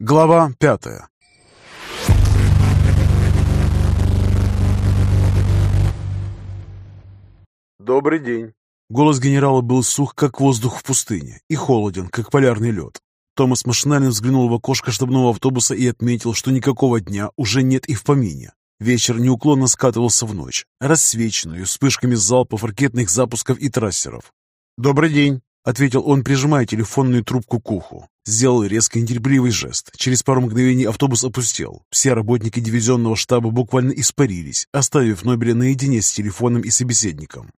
Глава пятая «Добрый день!» Голос генерала был сух, как воздух в пустыне, и холоден, как полярный лед. Томас машинально взглянул в окошко штабного автобуса и отметил, что никакого дня уже нет и в помине. Вечер неуклонно скатывался в ночь, рассвеченную вспышками залпов ракетных запусков и трассеров. «Добрый день!» — ответил он, прижимая телефонную трубку к уху. Сделал резкий нетерпеливый жест. Через пару мгновений автобус опустел. Все работники дивизионного штаба буквально испарились, оставив Нобеля наедине с телефоном и собеседником.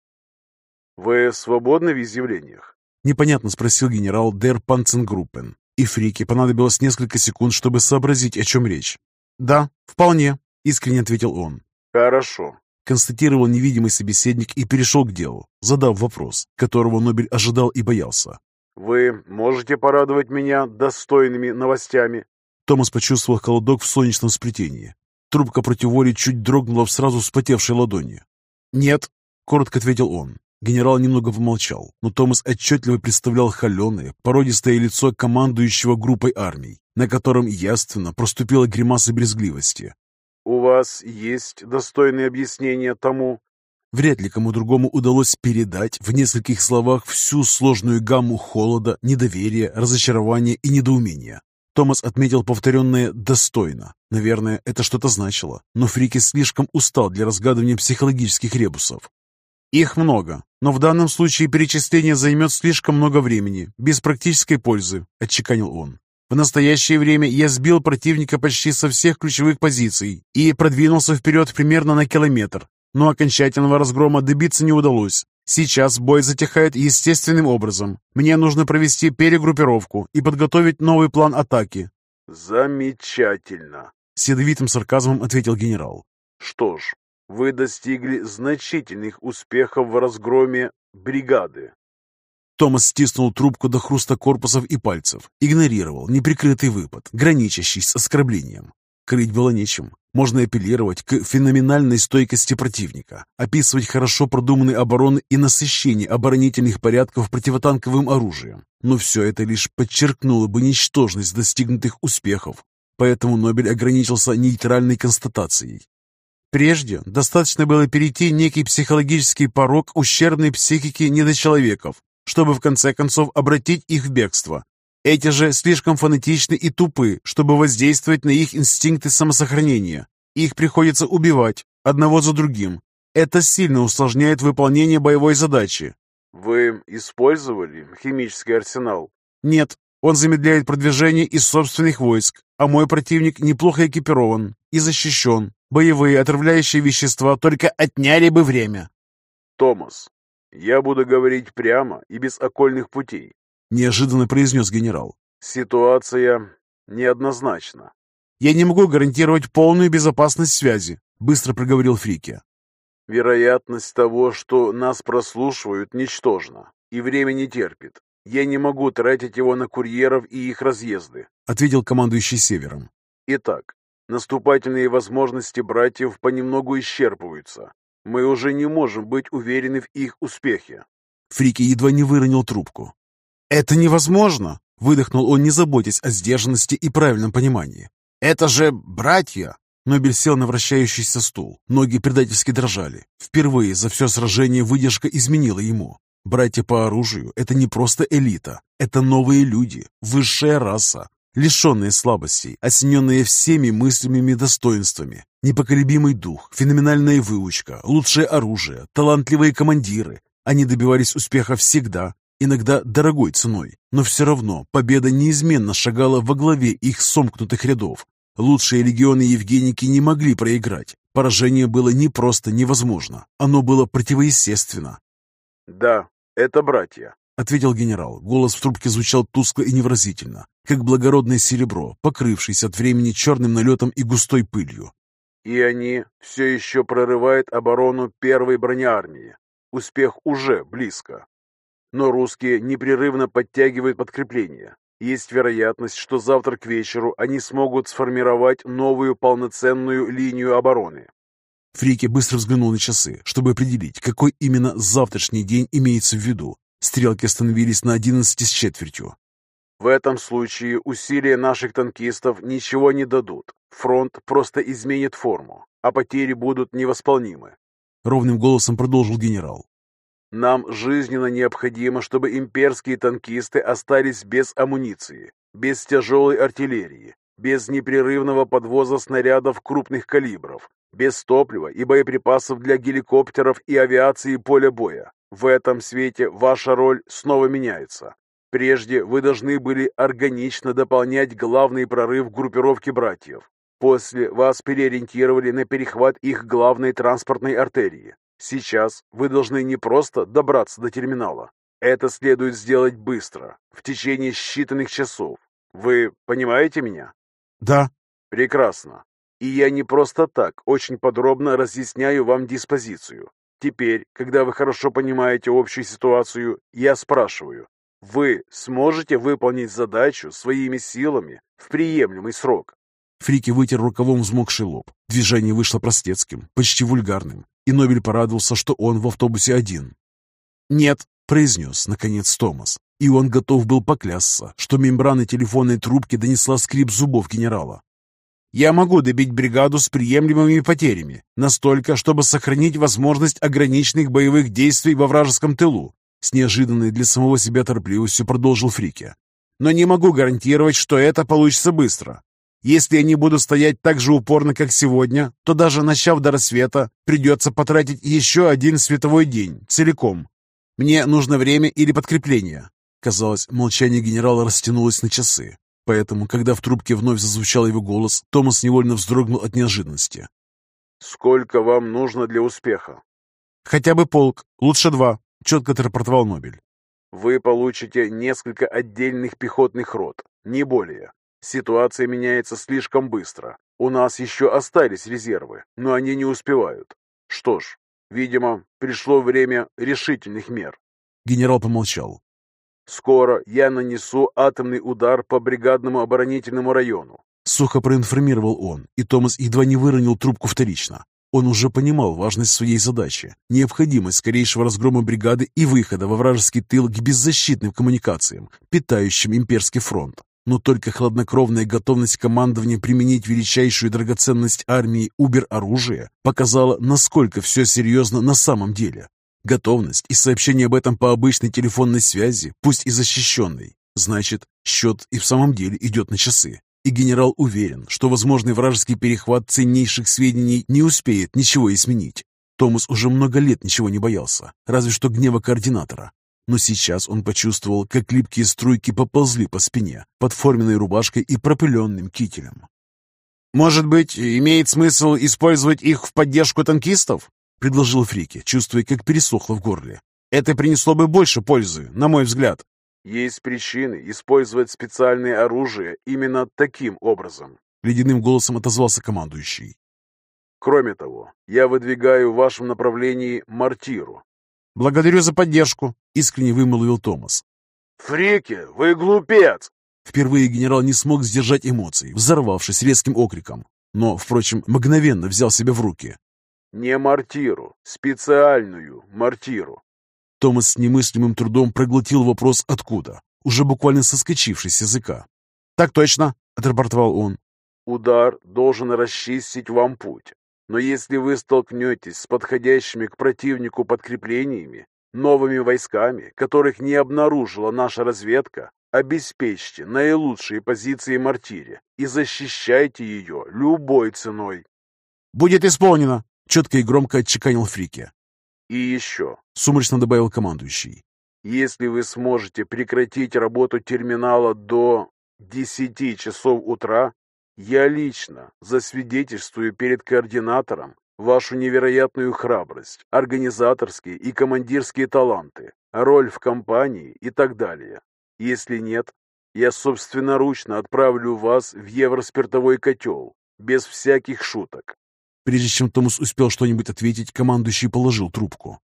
«Вы свободны в изъявлениях?» Непонятно спросил генерал Дер Панценгруппен. И Фрике понадобилось несколько секунд, чтобы сообразить, о чем речь. «Да, вполне», — искренне ответил он. «Хорошо», — констатировал невидимый собеседник и перешел к делу, задав вопрос, которого Нобель ожидал и боялся. «Вы можете порадовать меня достойными новостями?» Томас почувствовал холодок в солнечном сплетении. Трубка против воли чуть дрогнула в сразу вспотевшей ладони. «Нет», — коротко ответил он. Генерал немного помолчал, но Томас отчетливо представлял холеное, породистое лицо командующего группой армий, на котором яственно проступила гримаса брезгливости. «У вас есть достойные объяснения тому?» Вряд ли кому другому удалось передать в нескольких словах всю сложную гамму холода, недоверия, разочарования и недоумения. Томас отметил повторенное «достойно». Наверное, это что-то значило, но Фрики слишком устал для разгадывания психологических ребусов. Их много, но в данном случае перечисление займет слишком много времени, без практической пользы, отчеканил он. В настоящее время я сбил противника почти со всех ключевых позиций и продвинулся вперед примерно на километр, но окончательного разгрома добиться не удалось. Сейчас бой затихает естественным образом. Мне нужно провести перегруппировку и подготовить новый план атаки. Замечательно, с ядовитым сарказмом ответил генерал. Что ж, вы достигли значительных успехов в разгроме бригады. Томас стиснул трубку до хруста корпусов и пальцев, игнорировал неприкрытый выпад, граничащий с оскорблением. Крыть было нечем. Можно апеллировать к феноменальной стойкости противника, описывать хорошо продуманные обороны и насыщение оборонительных порядков противотанковым оружием. Но все это лишь подчеркнуло бы ничтожность достигнутых успехов, поэтому Нобель ограничился нейтральной констатацией. Прежде достаточно было перейти некий психологический порог ущербной психики недочеловеков, чтобы в конце концов обратить их в бегство. Эти же слишком фанатичны и тупы, чтобы воздействовать на их инстинкты самосохранения. Их приходится убивать, одного за другим. Это сильно усложняет выполнение боевой задачи. Вы использовали химический арсенал? Нет, он замедляет продвижение из собственных войск, а мой противник неплохо экипирован и защищен. Боевые отравляющие вещества только отняли бы время. Томас, я буду говорить прямо и без окольных путей. Неожиданно произнес генерал. Ситуация неоднозначна. Я не могу гарантировать полную безопасность связи, быстро проговорил Фрике. Вероятность того, что нас прослушивают, ничтожна, и время не терпит. Я не могу тратить его на курьеров и их разъезды, ответил командующий Севером. Итак, Наступательные возможности братьев понемногу исчерпываются. Мы уже не можем быть уверены в их успехе. Фрики едва не выронил трубку. «Это невозможно!» — выдохнул он, не заботясь о сдержанности и правильном понимании. «Это же братья!» Нобель сел на вращающийся стул. Ноги предательски дрожали. Впервые за все сражение выдержка изменила ему. Братья по оружию — это не просто элита. Это новые люди, высшая раса, лишенные слабостей, осененные всеми мыслимыми достоинствами, непоколебимый дух, феноменальная выучка, лучшее оружие, талантливые командиры. Они добивались успеха всегда, иногда дорогой ценой, но все равно победа неизменно шагала во главе их сомкнутых рядов. Лучшие легионы Евгеники не могли проиграть. Поражение было не просто невозможно, оно было противоестественно. «Да, это братья», ответил генерал. Голос в трубке звучал тускло и невразительно, как благородное серебро, покрывшееся от времени черным налетом и густой пылью. И они все еще прорывают оборону первой бронеармии. Успех уже близко. Но русские непрерывно подтягивают подкрепление. Есть вероятность, что завтра к вечеру они смогут сформировать новую полноценную линию обороны. Фрике быстро взглянул на часы, чтобы определить, какой именно завтрашний день имеется в виду, Стрелки остановились на одиннадцати с четвертью. В этом случае усилия наших танкистов ничего не дадут. Фронт просто изменит форму, а потери будут невосполнимы. Ровным голосом продолжил генерал. Нам жизненно необходимо, чтобы имперские танкисты остались без амуниции, без тяжелой артиллерии, без непрерывного подвоза снарядов крупных калибров, без топлива и боеприпасов для геликоптеров и авиации поля боя. В этом свете ваша роль снова меняется. Прежде вы должны были органично дополнять главный прорыв группировки братьев. После вас переориентировали на перехват их главной транспортной артерии. Сейчас вы должны не просто добраться до терминала. Это следует сделать быстро, в течение считанных часов. Вы понимаете меня? Да. Прекрасно. И я не просто так очень подробно разъясняю вам диспозицию. Теперь, когда вы хорошо понимаете общую ситуацию, я спрашиваю, вы сможете выполнить задачу своими силами в приемлемый срок? Фрики вытер рукавом взмокший лоб. Движение вышло простецким, почти вульгарным, и Нобель порадовался, что он в автобусе один. «Нет», — произнес, наконец, Томас, и он готов был поклясться, что мембрана телефонной трубки донесла скрип зубов генерала. «Я могу добить бригаду с приемлемыми потерями, настолько, чтобы сохранить возможность ограниченных боевых действий во вражеском тылу», с неожиданной для самого себя торопливостью продолжил Фрике. «Но не могу гарантировать, что это получится быстро. Если они будут стоять так же упорно, как сегодня, то даже начав до рассвета, придется потратить еще один световой день целиком. Мне нужно время или подкрепление. Казалось, молчание генерала растянулось на часы. Поэтому, когда в трубке вновь зазвучал его голос, Томас невольно вздрогнул от неожиданности. «Сколько вам нужно для успеха?» «Хотя бы полк, лучше два», — четко отрапортовал Нобель. «Вы получите несколько отдельных пехотных рот, не более. Ситуация меняется слишком быстро. У нас еще остались резервы, но они не успевают. Что ж, видимо, пришло время решительных мер». Генерал помолчал. Скоро я нанесу атомный удар по бригадному оборонительному району. Сухо проинформировал он, и Томас едва не выронил трубку вторично. Он уже понимал важность своей задачи, необходимость скорейшего разгрома бригады и выхода во вражеский тыл к беззащитным коммуникациям, питающим имперский фронт. Но только хладнокровная готовность командования применить величайшую драгоценность армии убер-оружие показала, насколько все серьезно на самом деле. Готовность и сообщение об этом по обычной телефонной связи, пусть и защищенной, значит, счет и в самом деле идет на часы. И генерал уверен, что возможный вражеский перехват ценнейших сведений не успеет ничего изменить. Томас уже много лет ничего не боялся, разве что гнева координатора. Но сейчас он почувствовал, как липкие струйки поползли по спине, под форменной рубашкой и пропыленным кителем. «Может быть, имеет смысл использовать их в поддержку танкистов?» — предложил Фрике, чувствуя, как пересохло в горле. «Это принесло бы больше пользы, на мой взгляд». «Есть причины использовать специальное оружие именно таким образом», — ледяным голосом отозвался командующий. «Кроме того, я выдвигаю в вашем направлении мортиру». «Благодарю за поддержку», — искренне вымолвил Томас. «Фрике, вы глупец!» Впервые генерал не смог сдержать эмоций, взорвавшись резким окриком. Но, впрочем, мгновенно взял себя в руки. Не мортиру, специальную мортиру. Томас с немыслимым трудом проглотил вопрос «откуда?», уже буквально соскочивший с языка. «Так точно», — отрапортовал он. «Удар должен расчистить вам путь. Но если вы столкнетесь с подходящими к противнику подкреплениями, новыми войсками, которых не обнаружила наша разведка, обеспечьте наилучшие позиции мортире и защищайте ее любой ценой». «Будет исполнено», Четко и громко отчеканил Фрике. «И еще», — сумрачно добавил командующий. «Если вы сможете прекратить работу терминала до десяти часов утра, я лично засвидетельствую перед координатором вашу невероятную храбрость, организаторские и командирские таланты, роль в компании и так далее. Если нет, я собственноручно отправлю вас в евроспиртовой котел, без всяких шуток. Прежде чем Томас успел что-нибудь ответить, командующий положил трубку.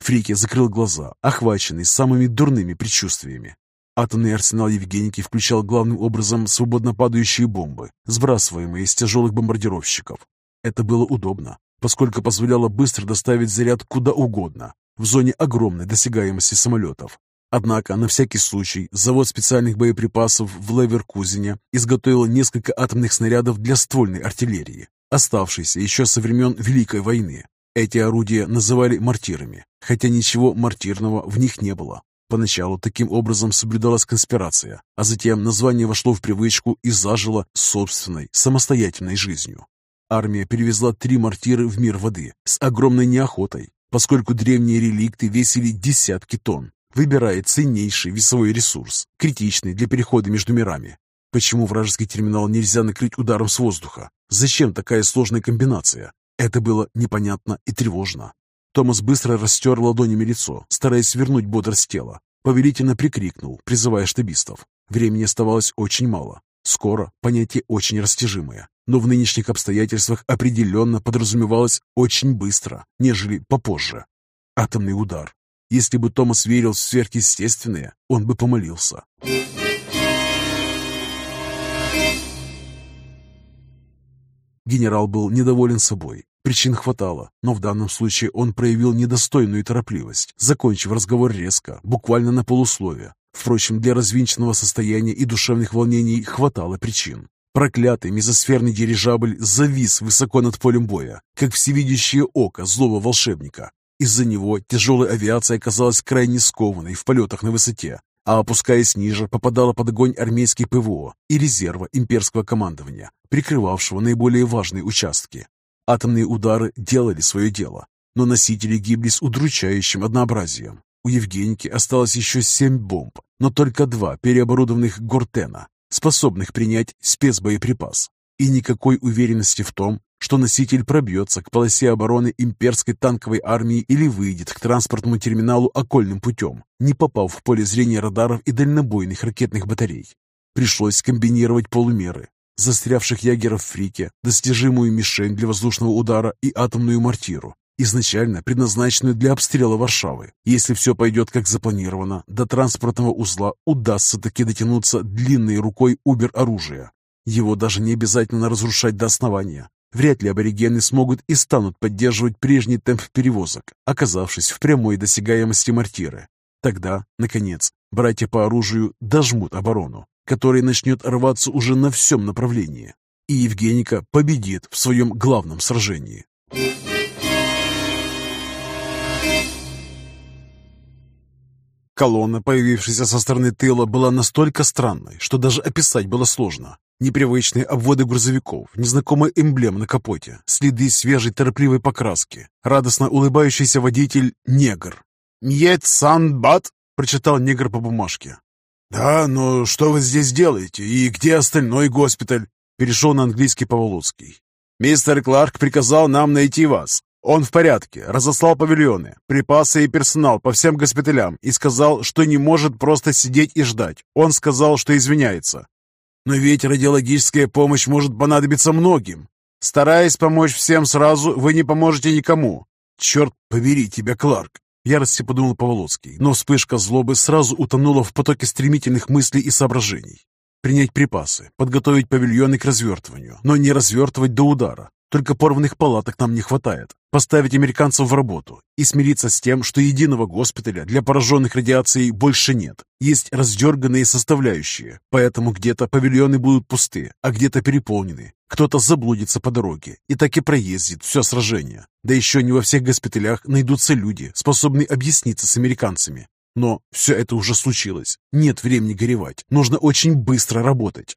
Фрике закрыл глаза, охваченный самыми дурными предчувствиями. Атомный арсенал Евгеники включал главным образом свободно падающие бомбы, сбрасываемые из тяжелых бомбардировщиков. Это было удобно, поскольку позволяло быстро доставить заряд куда угодно, в зоне огромной досягаемости самолетов. Однако, на всякий случай, завод специальных боеприпасов в Леверкузене изготовил несколько атомных снарядов для ствольной артиллерии, оставшейся еще со времен Великой войны. Эти орудия называли мортирами, хотя ничего мортирного в них не было. Поначалу таким образом соблюдалась конспирация, а затем название вошло в привычку и зажило собственной, самостоятельной жизнью. Армия перевезла три мортиры в мир воды с огромной неохотой, поскольку древние реликты весили десятки тонн, выбирая ценнейший весовой ресурс, критичный для перехода между мирами. Почему вражеский терминал нельзя накрыть ударом с воздуха? Зачем такая сложная комбинация? Это было непонятно и тревожно. Томас быстро растер ладонями лицо, стараясь вернуть бодрость тела. Повелительно прикрикнул, призывая штабистов. Времени оставалось очень мало. Скоро понятие очень растяжимое, но в нынешних обстоятельствах определенно подразумевалось очень быстро, нежели попозже. Атомный удар. Если бы Томас верил в сверхъестественное, он бы помолился. Генерал был недоволен собой. Причин хватало, но в данном случае он проявил недостойную торопливость, закончив разговор резко, буквально на полусловие. Впрочем, для развинченного состояния и душевных волнений хватало причин. Проклятый мезосферный дирижабль завис высоко над полем боя, как всевидящее око злого волшебника. Из-за него тяжелая авиация оказалась крайне скованной в полетах на высоте, а опускаясь ниже, попадала под огонь армейский ПВО и резерва имперского командования, прикрывавшего наиболее важные участки. Атомные удары делали свое дело, но носители гибли с удручающим однообразием. У Евгеники осталось еще семь бомб, но только два переоборудованных Гортена, способных принять спецбоеприпас. И никакой уверенности в том, что носитель пробьется к полосе обороны имперской танковой армии или выйдет к транспортному терминалу окольным путем, не попав в поле зрения радаров и дальнобойных ракетных батарей. Пришлось комбинировать полумеры, застрявших ягеров в Фрике, достижимую мишень для воздушного удара и атомную мортиру, изначально предназначенную для обстрела Варшавы. Если все пойдет как запланировано, до транспортного узла удастся таки дотянуться длинной рукой убер-оружия. Его даже не обязательно разрушать до основания. Вряд ли аборигены смогут и станут поддерживать прежний темп перевозок, оказавшись в прямой досягаемости мортиры. Тогда, наконец, братья по оружию дожмут оборону, который начнет рваться уже на всем направлении. И Евгеника победит в своем главном сражении. Колонна, появившаяся со стороны тыла, была настолько странной, что даже описать было сложно. Непривычные обводы грузовиков, незнакомая эмблема на капоте, следы свежей торопливой покраски, радостно улыбающийся водитель — негр. «Мьет Санбат», — прочитал негр по бумажке. «Да, но что вы здесь делаете? И где остальной госпиталь?» Перешел на английский Поволоцкий. «Мистер Кларк приказал нам найти вас. Он в порядке, разослал павильоны, припасы и персонал по всем госпиталям и сказал, что не может просто сидеть и ждать. Он сказал, что извиняется. Но ведь радиологическая помощь может понадобиться многим. Стараясь помочь всем сразу, вы не поможете никому. Черт побери тебя, Кларк ярости подумал Поволоцкий, но вспышка злобы сразу утонула в потоке стремительных мыслей и соображений. Принять припасы, подготовить павильоны к развертыванию, но не развертывать до удара. Только порванных палаток нам не хватает. Поставить американцев в работу и смириться с тем, что единого госпиталя для пораженных радиацией больше нет. Есть раздерганные составляющие, поэтому где-то павильоны будут пусты, а где-то переполнены. Кто-то заблудится по дороге и так и проездит все сражение. Да еще не во всех госпиталях найдутся люди, способные объясниться с американцами. Но все это уже случилось. Нет времени горевать. Нужно очень быстро работать.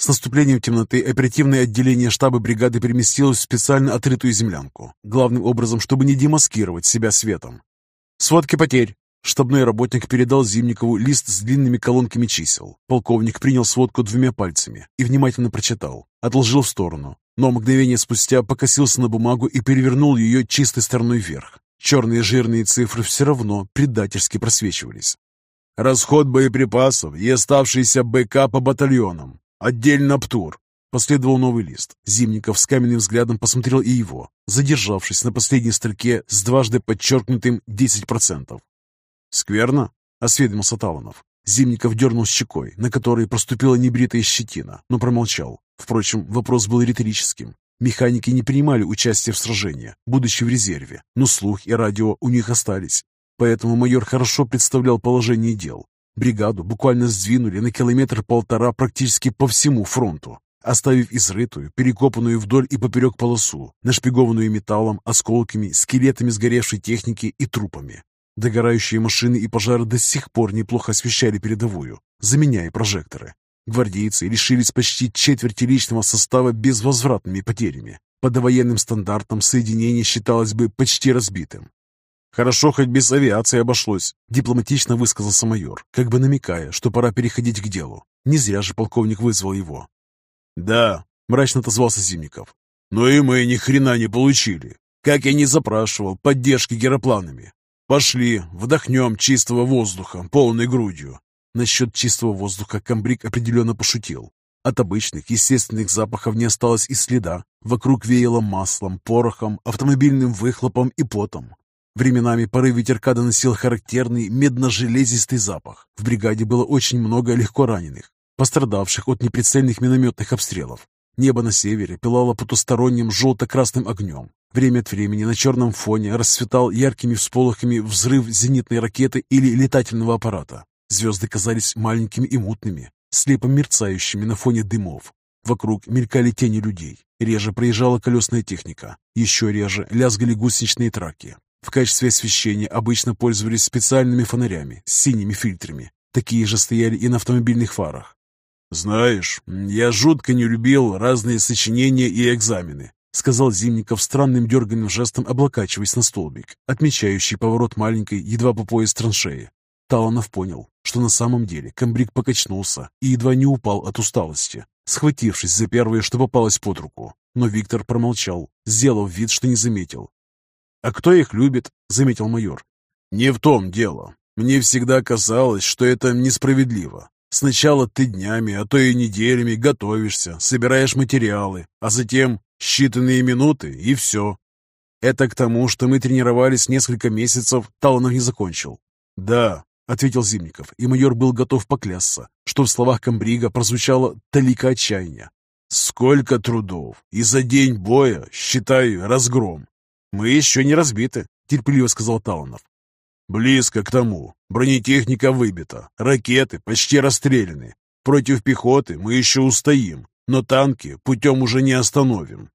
С наступлением темноты оперативное отделение штаба бригады переместилось в специально отрытую землянку, главным образом, чтобы не демаскировать себя светом. «Сводки потерь!» Штабной работник передал Зимникову лист с длинными колонками чисел. Полковник принял сводку двумя пальцами и внимательно прочитал, отложил в сторону, но мгновение спустя покосился на бумагу и перевернул ее чистой стороной вверх. Черные жирные цифры все равно предательски просвечивались. Расход боеприпасов и оставшиеся БК по батальонам. «Отдельно ПТУР!» Последовал новый лист. Зимников с каменным взглядом посмотрел и его, задержавшись на последней строке с дважды подчеркнутым 10%. «Скверно?» — осведомился Таланов. Зимников дернул щекой, на которой проступила небритая щетина, но промолчал. Впрочем, вопрос был риторическим. Механики не принимали участие в сражении, будучи в резерве, но слух и радио у них остались. Поэтому майор хорошо представлял положение дел. Бригаду буквально сдвинули на километр-полтора практически по всему фронту, оставив изрытую, перекопанную вдоль и поперек полосу, нашпигованную металлом, осколками, скелетами сгоревшей техники и трупами. Догорающие машины и пожары до сих пор неплохо освещали передовую, заменяя прожекторы. Гвардейцы лишились почти четверти личного состава безвозвратными потерями. По довоенным стандартам соединение считалось бы почти разбитым. «Хорошо, хоть без авиации обошлось», — дипломатично высказался майор, как бы намекая, что пора переходить к делу. Не зря же полковник вызвал его. «Да», — мрачно отозвался Зимников. «Но и мы ни хрена не получили. Как я не запрашивал поддержки геропланами. Пошли, вдохнем чистого воздуха полной грудью. Насчет чистого воздуха комбриг определенно пошутил. От обычных, естественных запахов не осталось и следа. Вокруг веяло маслом, порохом, автомобильным выхлопом и потом. Временами порыв ветерка доносил характерный медно-железистый запах. В бригаде было очень много легко раненых, пострадавших от неприцельных минометных обстрелов. Небо на севере пылало потусторонним желто-красным огнем. Время от времени на черном фоне расцветал яркими всполохами взрыв зенитной ракеты или летательного аппарата. Звезды казались маленькими и мутными, слепо мерцающими на фоне дымов. Вокруг мелькали тени людей. Реже проезжала колесная техника. Еще реже лязгали гусеничные траки. В качестве освещения обычно пользовались специальными фонарями с синими фильтрами. Такие же стояли и на автомобильных фарах. «Знаешь, я жутко не любил разные сочинения и экзамены. — сказал Зимников странным дерганным жестом, облокачиваясь на столбик, отмечающий поворот маленькой, едва по пояс траншеи. Таланов понял, что на самом деле комбриг покачнулся и едва не упал от усталости, схватившись за первое, что попалось под руку. Но Виктор промолчал, сделав вид, что не заметил. «А кто их любит?» — заметил майор. «Не в том дело. Мне всегда казалось, что это несправедливо. Сначала ты днями, а то и неделями готовишься, собираешь материалы, а затем Считанные минуты, и все. Это к тому, что мы тренировались несколько месяцев, Таланов не закончил. Да, ответил Зимников, и майор был готов поклясться, что в словах комбрига прозвучало талика отчаяния. Сколько трудов! И за день боя, считай, разгром. Мы еще не разбиты, терпеливо сказал Таланов. Близко к тому. Бронетехника выбита, ракеты почти расстреляны. Против пехоты мы еще устоим, но танки путем уже не остановим.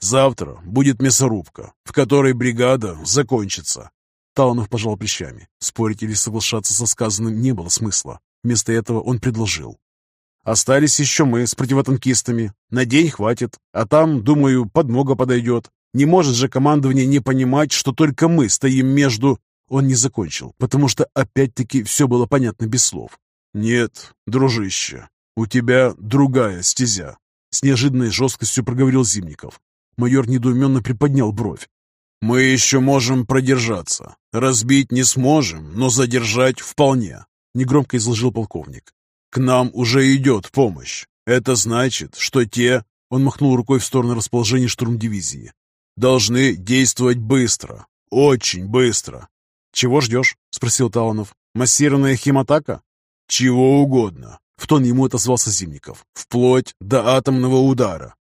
Завтра будет мясорубка, в которой бригада закончится. Таланов пожал плечами. Спорить или соглашаться со сказанным не было смысла. Вместо этого он предложил. «Остались еще мы с противотанкистами. На день хватит, а там, думаю, подмога подойдет. Не может же командование не понимать, что только мы стоим между...» Он не закончил, потому что опять-таки все было понятно без слов. «Нет, дружище, «У тебя другая стезя», — с неожиданной жесткостью проговорил Зимников. Майор недоуменно приподнял бровь. «Мы еще можем продержаться. Разбить не сможем, но задержать вполне», — негромко изложил полковник. «К нам уже идет помощь. Это значит, что те...» — он махнул рукой в сторону расположения штурмдивизии. «Должны действовать быстро. Очень быстро». «Чего ждешь?» — спросил Таланов. «Массированная химатака?» «Чего угодно. В тон ему отозвался Зимников. «Вплоть до атомного удара».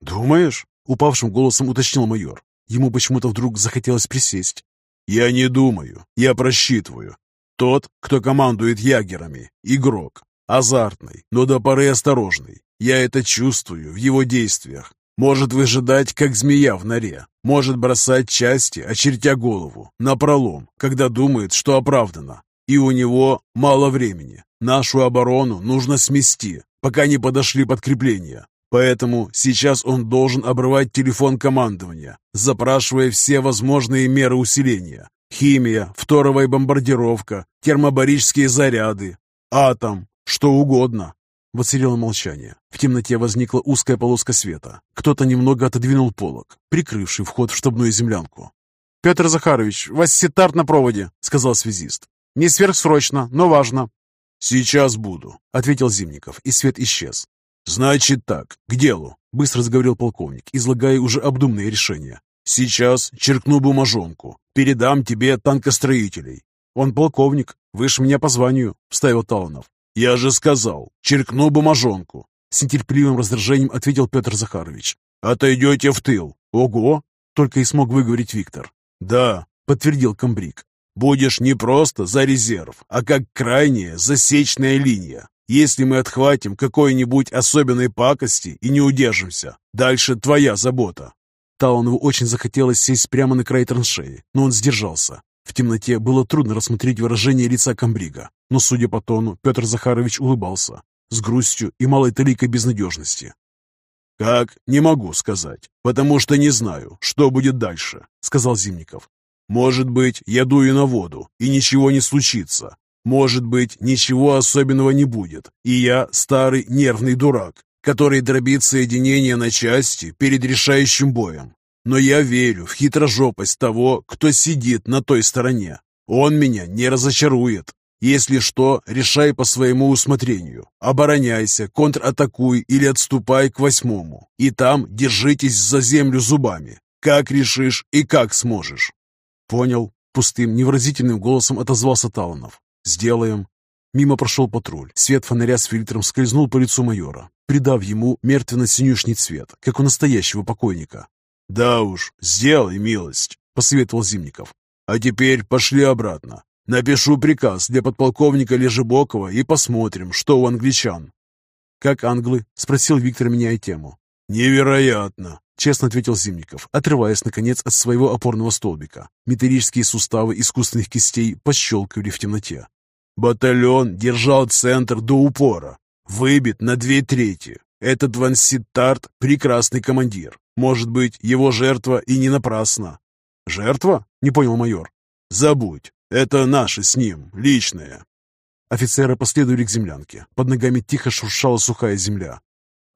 «Думаешь?» — упавшим голосом уточнил майор. Ему почему-то вдруг захотелось присесть. «Я не думаю, я просчитываю. Тот, кто командует ягерами, игрок. Азартный, но до поры осторожный. Я это чувствую в его действиях. Может выжидать, как змея в норе. Может бросать части, очертя голову, напролом, когда думает, что оправдано. И у него мало времени. Нашу оборону нужно смести, пока не подошли подкрепления. Поэтому сейчас он должен обрывать телефон командования, запрашивая все возможные меры усиления. Химия, вторая бомбардировка, термобарические заряды, атом, что угодно. Воцарило молчание. В темноте возникла узкая полоска света. Кто-то немного отодвинул полог, прикрывший вход в штабную землянку. «Петр Захарович, вас сетарт на проводе», — сказал связист. «Не сверхсрочно, но важно. «Сейчас буду», — ответил Зимников, и свет исчез. «Значит так, к делу», — быстро заговорил полковник, излагая уже обдуманное решение. «Сейчас черкну бумажонку, передам тебе танкостроителей». «Он полковник, выше меня по званию», — вставил Таланов. «Я же сказал, черкну бумажонку», — с нетерпеливым раздражением ответил Петр Захарович. Отойдете в тыл. Ого! Только и смог выговорить Виктор. Да, подтвердил комбриг. Будешь не просто за резерв, а как крайняя засечная линия. Если мы отхватим какой-нибудь особенной пакости и не удержимся, дальше твоя забота. Таунову очень захотелось сесть прямо на край траншеи, но он сдержался. В темноте было трудно рассмотреть выражение лица комбрига, но, судя по тону, Петр Захарович улыбался с грустью и малой таликой безнадежности. «Как? Не могу сказать, потому что не знаю, что будет дальше», — сказал Зимников. «Может быть, я дую на воду, и ничего не случится, может быть, ничего особенного не будет, и я старый нервный дурак, который дробит соединение на части перед решающим боем. Но я верю в хитрожопость того, кто сидит на той стороне. Он меня не разочарует. Если что, решай по своему усмотрению. Обороняйся, контратакуй или отступай к восьмому. И там держитесь за землю зубами. Как решишь и как сможешь. Понял. Пустым, невыразительным голосом отозвался Таланов. «Сделаем». Мимо прошел патруль. Свет фонаря с фильтром скользнул по лицу майора, придав ему мертвенно-синюшний цвет, как у настоящего покойника. «Да уж, сделай милость», — посоветовал Зимников. «А теперь пошли обратно. Напишу приказ для подполковника Лежебокова и посмотрим, что у англичан». «Как англы?» — спросил Виктор, меняя тему. «Невероятно!» — честно ответил Зимников, отрываясь, наконец, от своего опорного столбика. Металлические суставы искусственных кистей пощелкивали в темноте. Батальон держал центр до упора. Выбит на две трети. Этот Ван Ситтарт – прекрасный командир. Может быть, его жертва и не напрасна. «Жертва?» – не понял майор. «Забудь. Это наше с ним, личное». Офицеры последовали к землянке. Под ногами тихо шуршала сухая земля.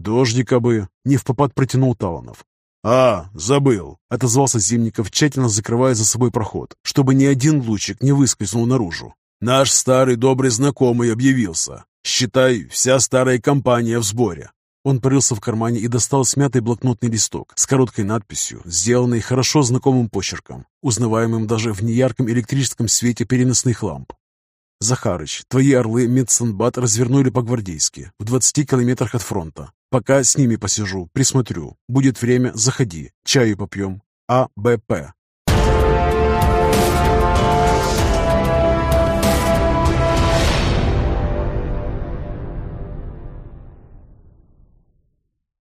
«Дождика бы!» — не в попад протянул Таланов. «А, забыл!» — отозвался Зимников, тщательно закрывая за собой проход, чтобы ни один лучик не выскользнул наружу. Наш старый добрый знакомый объявился. Считай, вся старая компания в сборе. Он порылся в кармане и достал смятый блокнотный листок с короткой надписью, сделанной хорошо знакомым почерком, узнаваемым даже в неярком электрическом свете переносных ламп. «Захарыч, твои орлы Медсанбат развернули по-гвардейски, в 20 километрах от фронта. Пока с ними посижу, присмотрю. Будет время, заходи, чаю попьем. А. Б. П.